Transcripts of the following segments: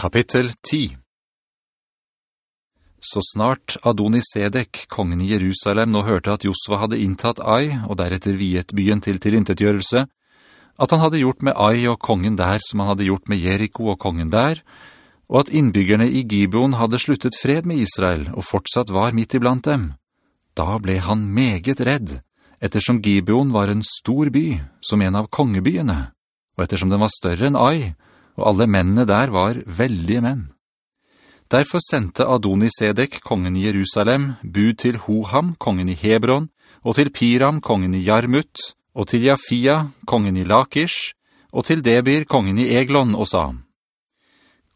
Kapittel 10 Så snart Adonisedek, kongen i Jerusalem, nå hørte at Josva hadde inntatt Ai, og deretter viet byen til tilintetgjørelse, at han hadde gjort med Ai og kongen der som han hadde gjort med Jericho og kongen der, og at innbyggerne i Gibeon hadde sluttet fred med Israel og fortsatt var midt iblant dem, da ble han meget redd, ettersom Gibeon var en stor by, som en av kongebyene, og ettersom den var større enn Ai, og alle mennene der var veldige menn. Derfor sendte Adonisedek, kongen i Jerusalem, bud til Hoham, kongen i Hebron, og til Piram, kongen i Jarmut, og til Jafia, kongen i Lakish, og til Debir, kongen i Eglon, og sa, han,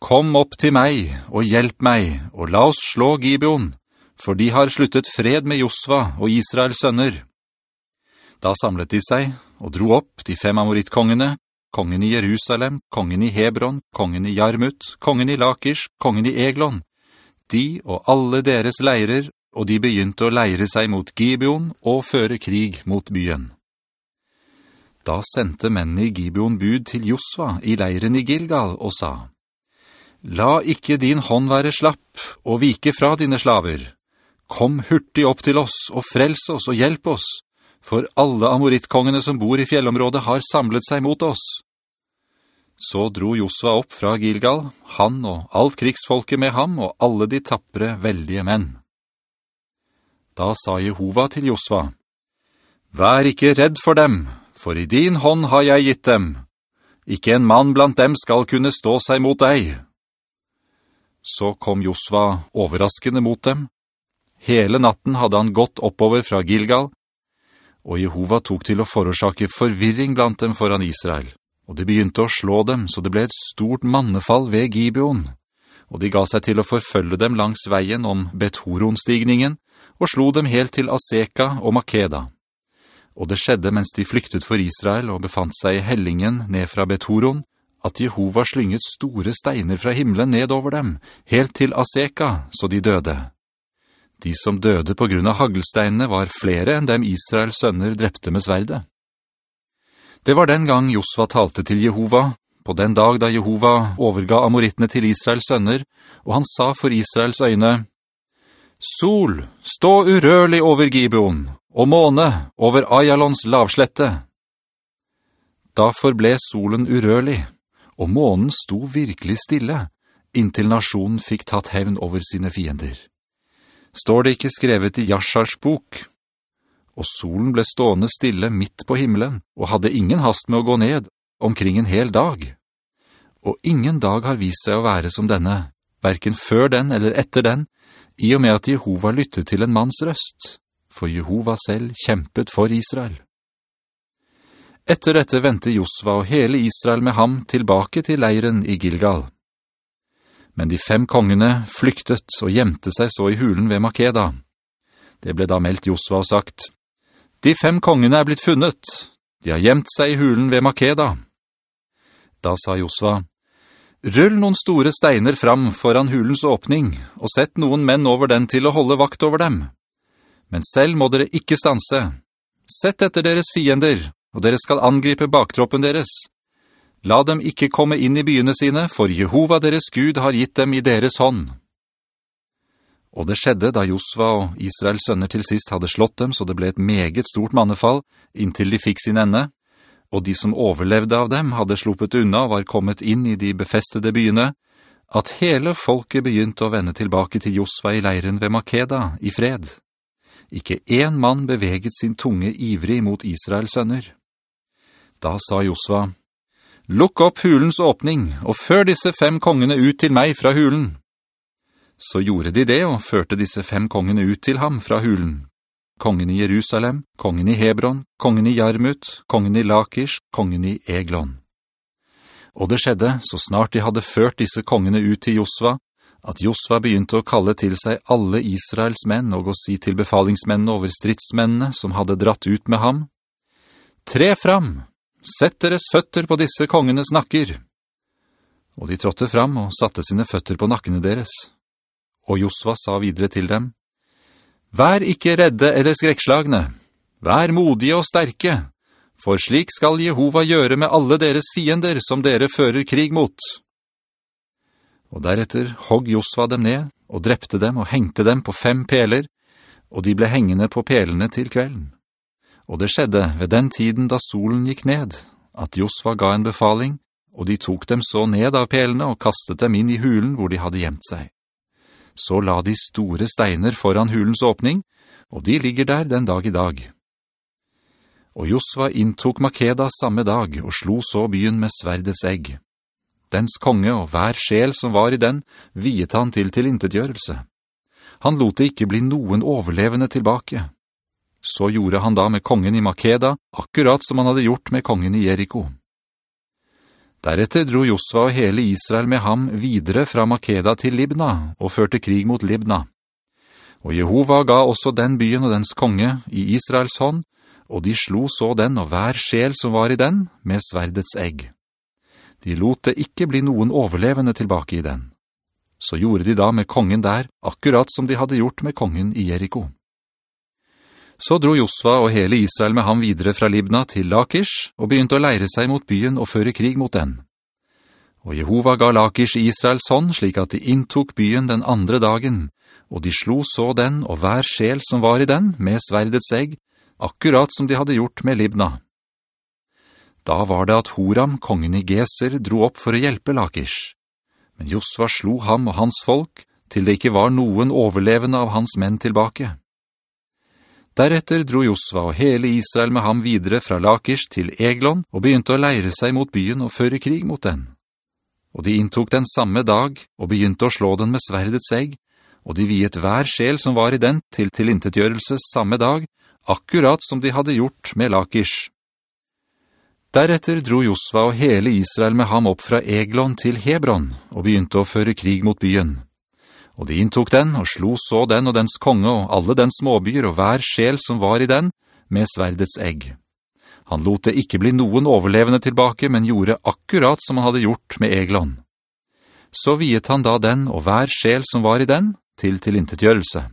«Kom opp til meg, og hjelp meg, og la oss slå Gibeon, for de har sluttet fred med Josva og Israels sønner.» Da samlet de seg, og dro opp de fem amoritkongene, kongen i Jerusalem, kongen i Hebron, kongen i Jarmut, kongen i Lakish, kongen i Eglon. De og alle deres leirer, og de begynte å leire seg mot Gibeon og føre krig mot byen. Da sendte mennene i Gibeon bud til Josva i leiren i Gilgal og sa, «La ikke din hånd være slapp og vike fra dine slaver. Kom hurtig opp til oss og frels oss og hjelp oss, for alle amorittkongene som bor i fjellområdet har samlet seg mot oss. Så dro Josva opp fra Gilgal, han og alt krigsfolket med ham og alle de tappere veldige menn. Da sa Jehova til Josva, «Vær ikke redd for dem, for i din hånd har jeg gitt dem. Ikke en mann blant dem skal kunne stå seg mot deg.» Så kom Josva overraskende mot dem. Hele natten hadde han gått oppover fra Gilgal, og Jehova tok til å forårsake forvirring blant dem foran Israel. Og de begynte å slå dem, så det ble et stort mannefall ved Gibeon. Og de ga seg til å forfølge dem langs veien om Bethoron-stigningen, og slo dem helt til Aseka og Makeda. Og det skjedde mens de flyktet for Israel og befant seg i hellingen ned fra Bethoron, at Jehova slynget store steiner fra himmelen ned over dem, helt til Aseka, så de døde. De som døde på grunn av hagelsteinene var flere enn dem Israels sønner drepte med sverde. Det var den gang Josva talte til Jehova, på den dag da Jehova overga amorittene til Israels sønner, og han sa for Israels øyne, «Sol, stå urørlig over Gibeon, og måne over Ayalons lavslette.» Da forble solen urørlig, og månen sto virkelig stille, inntil nasjonen fikk tatt hevn over sine fiender står det ikke skrevet i Jashars bok. Og solen ble stående stille midt på himmelen, og hadde ingen hast med å gå ned, omkring en hel dag. Og ingen dag har vist seg å være som denne, hverken før den eller etter den, i og med at Jehova lyttet til en manns røst, for Jehova selv kjempet for Israel. Etter dette ventet Josva og hele Israel med ham tilbake til leiren i Gilgal. Men de fem kongene flyktet og gjemte seg så i hulen ved Makeda. Det ble da meldt Josva og sagt, «De fem kongene er blitt funnet. De har gjemt seg i hulen ved Makeda.» Da sa Josva, «Rull noen store steiner fram foran hulens åpning, og sett noen menn over den til å holde vakt over dem. Men selv må dere ikke stanse. Sett etter deres fiender, og dere skal angripe baktroppen deres.» La dem ikke komme inn i byene sine, for Jehova deres Gud har gitt dem i deres hånd. Og det skjedde da Josva og Israels sønner til sist hadde slått dem, så det ble et meget stort mannefall, inntil de fikk sin ende, og de som overlevde av dem hadde sluppet unna og var kommet inn i de befestede byene, at hele folket begynte å vende tilbake til Josva i leiren ved Makeda, i fred. Ikke en mann beveget sin tunge ivrig mot Israels sønner. Da sa Josva, «Lukk opp hulens åpning, og før disse fem kongene ut til meg fra hulen.» Så gjorde de det, og førte disse fem kongene ut til ham fra hulen. Kongen i Jerusalem, kongen i Hebron, kongen i Jarmut, kongen i Lakish, kongen i Eglon. Og det skjedde, så snart de hadde ført disse kongene ut til Josva, at Josva begynte å kalle til seg alle Israels menn og å si til befalingsmennene over stridsmennene som hadde dratt ut med ham, «Tre fram! Sett deres føtter på disse kongenes nakker!» Og de trådte fram og satte sine føtter på nakkene deres. Og Josva sa videre til dem, «Vær ikke redde eller skrekslagne, Vær modige og sterke, for slik skal Jehova gjøre med alle deres fiender som dere fører krig mot.» Og deretter hogg Josva dem ned, og drepte dem og hengte dem på fem peler, og de ble hengende på pelene til kvelden. Og det skjedde ved den tiden da solen gikk ned, at Josva ga en befaling, og de tok dem så ned av pelene og kastet dem inn i hulen hvor de hadde gjemt seg. Så la de store steiner foran hulens åpning, og de ligger der den dag i dag. Og Josva inntok Makeda samme dag og slo så byen med sverdets egg dens konge og hver sjel som var i den, viet han til tilintetgjørelse. Han lot det ikke bli noen overlevende tilbake. Så gjorde han da med kongen i Makeda, akkurat som han hadde gjort med kongen i Jericho. Deretter dro Josva og hele Israel med ham videre fra Makeda til Libna, og førte krig mot Libna. Og Jehova ga også den byen og dens konge i Israels hånd, og de slo så den og hver sjel som var i den, med sverdets egg. De lot det ikke bli noen overlevende tilbake i den. Så gjorde de da med kongen der, akkurat som de hadde gjort med kongen i Jericho. Så dro Josva og hele Israel med ham videre fra Libna til Lakish, og begynte å leire seg mot byen og føre krig mot den. Og Jehova ga Lakish i Israels hånd, slik at de inntok byen den andre dagen, og de slo så den og hver sjel som var i den med sverdets egg, akkurat som de hadde gjort med Libna. Da var det at Horam, kongen i Geser, dro opp for å hjelpe Lakish. Men Josva slo ham og hans folk, til det ikke var noen overlevende av hans menn tilbake. Deretter dro Josva og hele Israel med ham videre fra Lakish til Eglon og begynte å leire seg mot byen og føre krig mot den. Og de inntok den samme dag og begynte å slå den med sverdets egg, og de viet hver sjel som var i den til tilintetgjørelse samme dag, akkurat som de hadde gjort med Lakish. Deretter dro Josva og hele Israel med ham opp fra Eglon til Hebron, og begynte å føre krig mot byen. Og de inntok den, og slo så den og dens konge og alle dens småbyer og hver sjel som var i den, med sverdets egg. Han lot det ikke bli noen overlevende tilbake, men gjorde akkurat som han hadde gjort med Eglon. Så viet han da den og hver sjel som var i den, til tilintetgjørelse.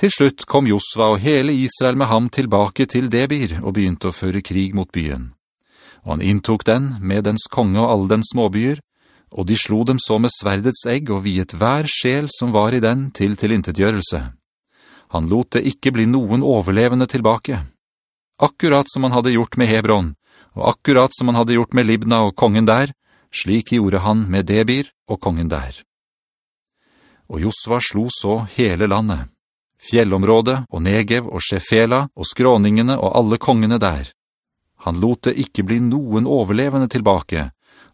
Til slutt kom Josva og hele Israel med ham tilbake til Debir og begynte å føre krig mot byen. Og han inntok den med dens konge og alle dens småbyer, og de slo dem så med sverdets egg og viet hver sjel som var i den til tilintetgjørelse. Han lot det ikke bli noen overlevende tilbake. Akkurat som han hadde gjort med Hebron, og akkurat som han hadde gjort med Libna og kongen der, slik gjorde han med Debir og kongen der. Og Josva slo så hele landet fjellområdet og Negev og Shefela og skråningene og alle kongene der. Han lot det ikke bli noen overlevende tilbake,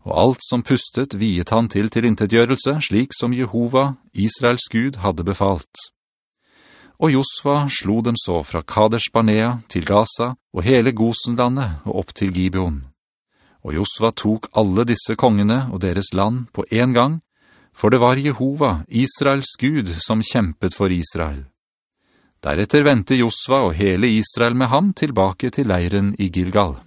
og alt som pustet viet han til tilintetgjørelse, slik som Jehova, Israels Gud, hadde befalt. Og Josva slo dem så fra Kadesh Barnea til Gaza og hele Gosenlandet og opp til Gibeon. Og Josva tok alle disse kongene og deres land på en gang, for det var Jehova, Israels Gud, som kjempet for Israel. Deretter ventet Josva og hele Israel med ham tilbake til leiren i Gilgal.